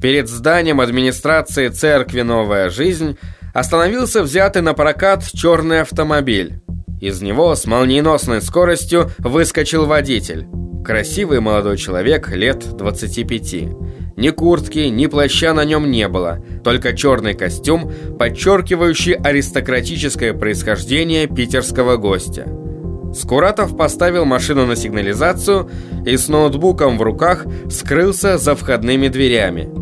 Перед зданием администрации церкви «Новая жизнь» остановился взятый на прокат черный автомобиль. Из него с молниеносной скоростью выскочил водитель. Красивый молодой человек лет 25. Ни куртки, ни плаща на нем не было, только черный костюм, подчеркивающий аристократическое происхождение питерского гостя. Скуратов поставил машину на сигнализацию и с ноутбуком в руках скрылся за входными дверями.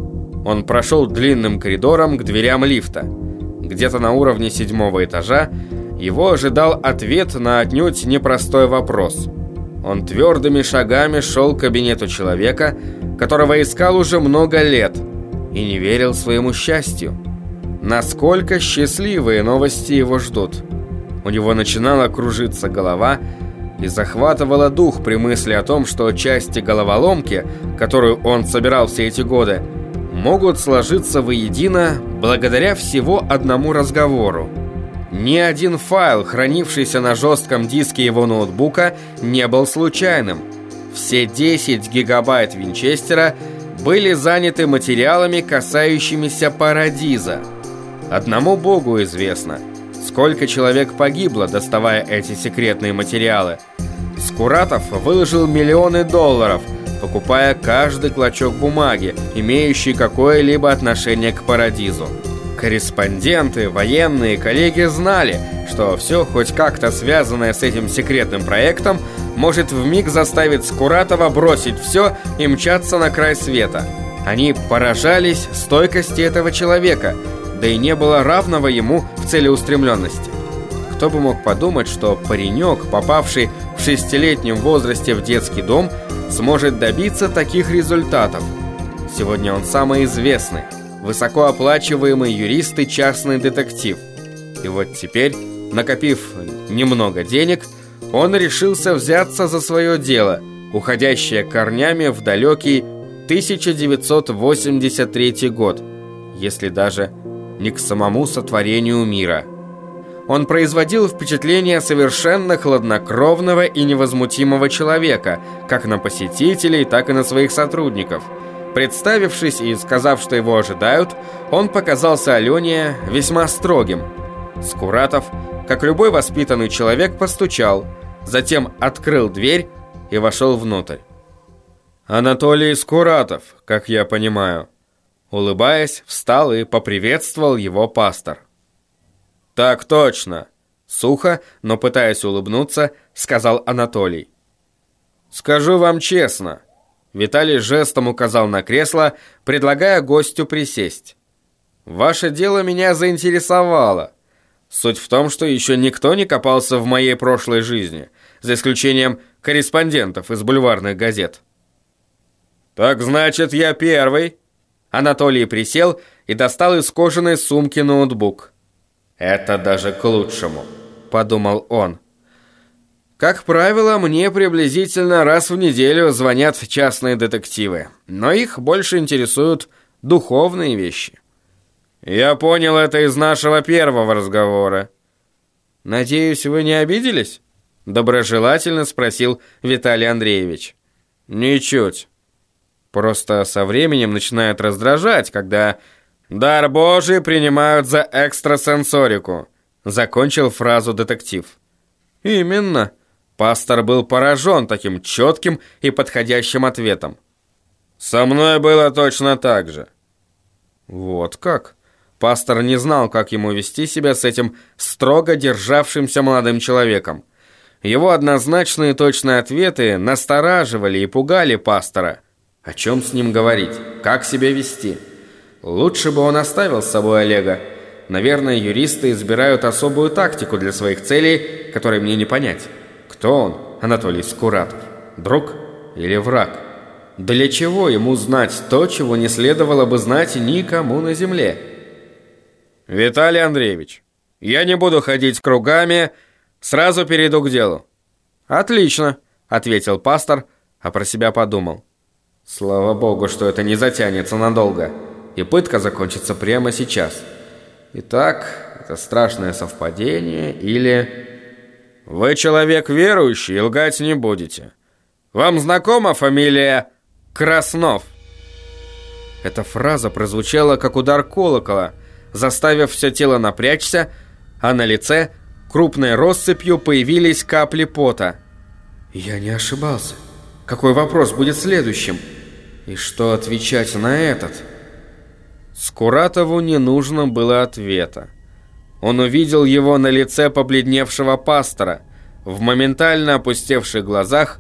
Он прошел длинным коридором к дверям лифта. Где-то на уровне седьмого этажа его ожидал ответ на отнюдь непростой вопрос. Он твердыми шагами шел к кабинету человека, которого искал уже много лет, и не верил своему счастью. Насколько счастливые новости его ждут. У него начинала кружиться голова и захватывала дух при мысли о том, что части головоломки, которую он собирал все эти годы, могут сложиться воедино благодаря всего одному разговору. Ни один файл, хранившийся на жестком диске его ноутбука, не был случайным. Все 10 гигабайт Винчестера были заняты материалами, касающимися Парадиза. Одному богу известно, сколько человек погибло, доставая эти секретные материалы. Скуратов выложил миллионы долларов – покупая каждый клочок бумаги, имеющий какое-либо отношение к Парадизу. Корреспонденты, военные, коллеги знали, что все, хоть как-то связанное с этим секретным проектом, может вмиг заставить Скуратова бросить все и мчаться на край света. Они поражались стойкости этого человека, да и не было равного ему в целеустремленности. Кто бы мог подумать, что паренек, попавший в шестилетнем возрасте в детский дом, сможет добиться таких результатов. Сегодня он самый известный, высокооплачиваемый юрист и частный детектив. И вот теперь, накопив немного денег, он решился взяться за свое дело, уходящее корнями в далекий 1983 год, если даже не к самому сотворению мира. Он производил впечатление совершенно хладнокровного и невозмутимого человека, как на посетителей, так и на своих сотрудников. Представившись и сказав, что его ожидают, он показался Алене весьма строгим. Скуратов, как любой воспитанный человек, постучал, затем открыл дверь и вошел внутрь. «Анатолий Скуратов, как я понимаю». Улыбаясь, встал и поприветствовал его пастор. «Так точно!» Сухо, но пытаясь улыбнуться, сказал Анатолий. «Скажу вам честно». Виталий жестом указал на кресло, предлагая гостю присесть. «Ваше дело меня заинтересовало. Суть в том, что еще никто не копался в моей прошлой жизни, за исключением корреспондентов из бульварных газет». «Так значит, я первый?» Анатолий присел и достал из кожаной сумки ноутбук. «Это даже к лучшему», — подумал он. Как правило, мне приблизительно раз в неделю звонят частные детективы, но их больше интересуют духовные вещи. Я понял это из нашего первого разговора. Надеюсь, вы не обиделись? Доброжелательно спросил Виталий Андреевич. Ничуть. Просто со временем начинает раздражать, когда «Дар Божий принимают за экстрасенсорику», — закончил фразу детектив. «Именно». Пастор был поражен таким четким и подходящим ответом. «Со мной было точно так же». «Вот как?» Пастор не знал, как ему вести себя с этим строго державшимся молодым человеком. Его однозначные точные ответы настораживали и пугали пастора. О чем с ним говорить? Как себя вести? Лучше бы он оставил с собой Олега. Наверное, юристы избирают особую тактику для своих целей, которые мне не понять. Кто он, Анатолий Скуратов? Друг или враг? Для чего ему знать то, чего не следовало бы знать никому на земле? Виталий Андреевич, я не буду ходить кругами, сразу перейду к делу. Отлично, ответил пастор, а про себя подумал. Слава богу, что это не затянется надолго и пытка закончится прямо сейчас. Итак, это страшное совпадение или... Вы человек верующий и лгать не будете. Вам знакома фамилия Краснов? Эта фраза прозвучала как удар колокола, заставив все тело напрячься, а на лице крупной россыпью появились капли пота. Я не ошибался. Какой вопрос будет следующим? И что отвечать на этот? Скуратову не нужно было ответа. Он увидел его на лице побледневшего пастора, в моментально опустевших глазах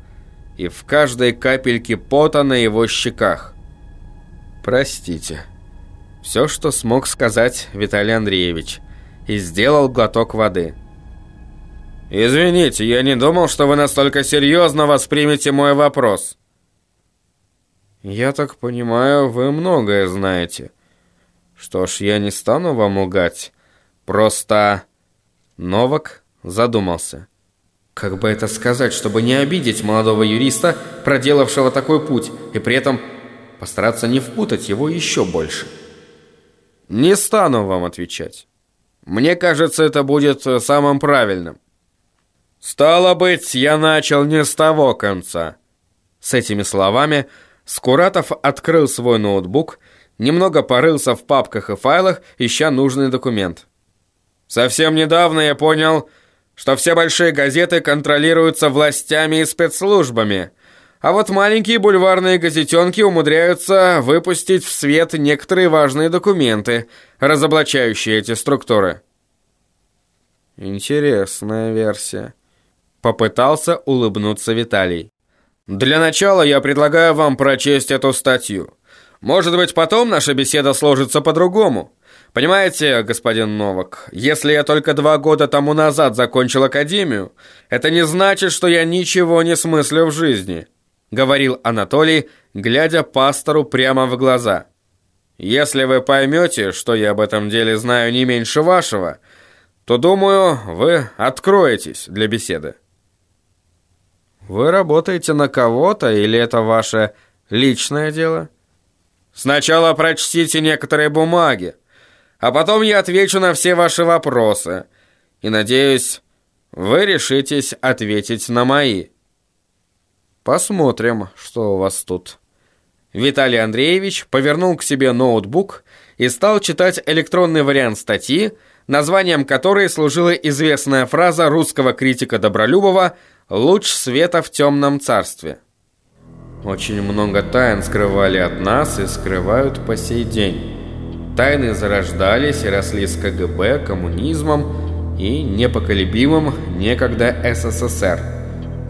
и в каждой капельке пота на его щеках. «Простите». Все, что смог сказать Виталий Андреевич, и сделал глоток воды. «Извините, я не думал, что вы настолько серьезно воспримете мой вопрос». «Я так понимаю, вы многое знаете. Что ж, я не стану вам лгать. Просто...» Новак задумался. Как бы это сказать, чтобы не обидеть молодого юриста, проделавшего такой путь, и при этом постараться не впутать его еще больше? Не стану вам отвечать. Мне кажется, это будет самым правильным. Стало быть, я начал не с того конца. С этими словами Скуратов открыл свой ноутбук, немного порылся в папках и файлах, ища нужный документ. Совсем недавно я понял, что все большие газеты контролируются властями и спецслужбами, а вот маленькие бульварные газетенки умудряются выпустить в свет некоторые важные документы, разоблачающие эти структуры. Интересная версия. Попытался улыбнуться Виталий. Для начала я предлагаю вам прочесть эту статью. Может быть, потом наша беседа сложится по-другому. Понимаете, господин Новак, если я только два года тому назад закончил академию, это не значит, что я ничего не смыслю в жизни, говорил Анатолий, глядя пастору прямо в глаза. Если вы поймете, что я об этом деле знаю не меньше вашего, то, думаю, вы откроетесь для беседы. Вы работаете на кого-то или это ваше личное дело? Сначала прочтите некоторые бумаги, а потом я отвечу на все ваши вопросы. И, надеюсь, вы решитесь ответить на мои. Посмотрим, что у вас тут. Виталий Андреевич повернул к себе ноутбук и стал читать электронный вариант статьи, названием которой служила известная фраза русского критика Добролюбова «Луч света в темном царстве». Очень много тайн скрывали от нас и скрывают по сей день. Тайны зарождались и росли с КГБ, коммунизмом и непоколебимым некогда СССР.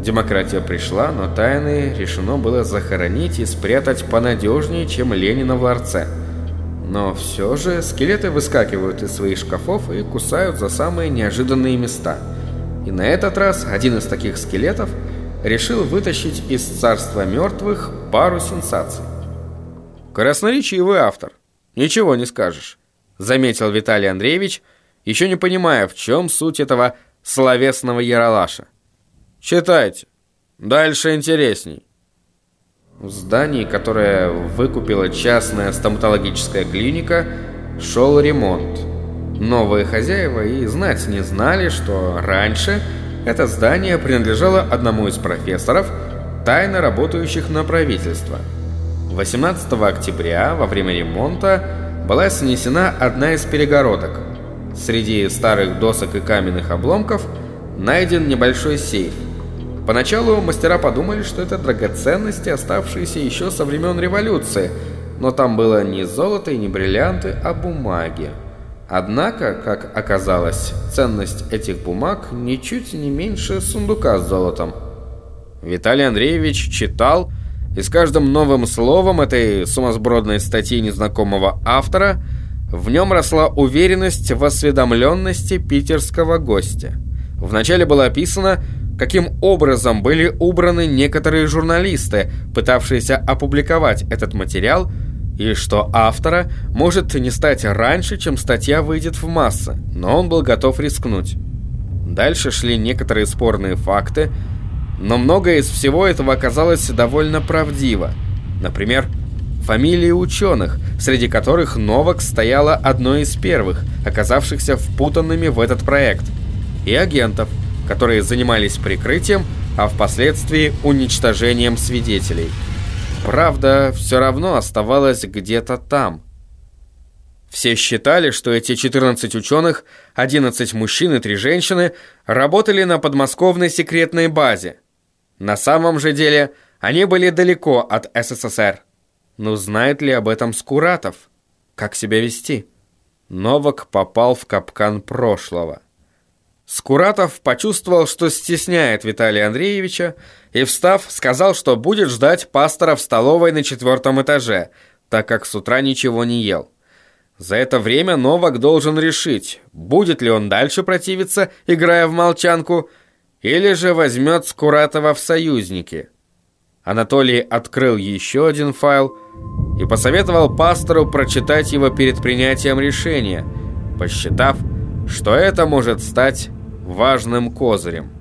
Демократия пришла, но тайны решено было захоронить и спрятать понадежнее, чем Ленина в ларце. Но все же скелеты выскакивают из своих шкафов и кусают за самые неожиданные места. И на этот раз один из таких скелетов решил вытащить из царства мертвых пару сенсаций. Красноречивый автор. «Ничего не скажешь», — заметил Виталий Андреевич, еще не понимая, в чем суть этого словесного яролаша. «Читайте. Дальше интересней». В здании, которое выкупила частная стоматологическая клиника, шел ремонт. Новые хозяева и знать не знали, что раньше это здание принадлежало одному из профессоров, тайно работающих на правительство – 18 октября во время ремонта была снесена одна из перегородок. Среди старых досок и каменных обломков найден небольшой сейф. Поначалу мастера подумали, что это драгоценности, оставшиеся еще со времен революции, но там было не золото и не бриллианты, а бумаги. Однако, как оказалось, ценность этих бумаг ничуть не меньше сундука с золотом. Виталий Андреевич читал, и с каждым новым словом этой сумасбродной статьи незнакомого автора в нем росла уверенность в осведомленности питерского гостя. Вначале было описано, каким образом были убраны некоторые журналисты, пытавшиеся опубликовать этот материал, и что автора может не стать раньше, чем статья выйдет в массы, но он был готов рискнуть. Дальше шли некоторые спорные факты, но многое из всего этого оказалось довольно правдиво. Например, фамилии ученых, среди которых Новак стояла одной из первых, оказавшихся впутанными в этот проект, и агентов, которые занимались прикрытием, а впоследствии уничтожением свидетелей. Правда, все равно оставалась где-то там. Все считали, что эти 14 ученых, 11 мужчин и 3 женщины работали на подмосковной секретной базе. На самом же деле они были далеко от СССР. Но знает ли об этом Скуратов? Как себя вести? Новак попал в капкан прошлого. Скуратов почувствовал, что стесняет Виталия Андреевича, и, встав, сказал, что будет ждать пастора в столовой на четвертом этаже, так как с утра ничего не ел. За это время Новак должен решить, будет ли он дальше противиться, играя в молчанку, или же возьмет Скуратова в союзники. Анатолий открыл еще один файл и посоветовал пастору прочитать его перед принятием решения, посчитав, что это может стать важным козырем.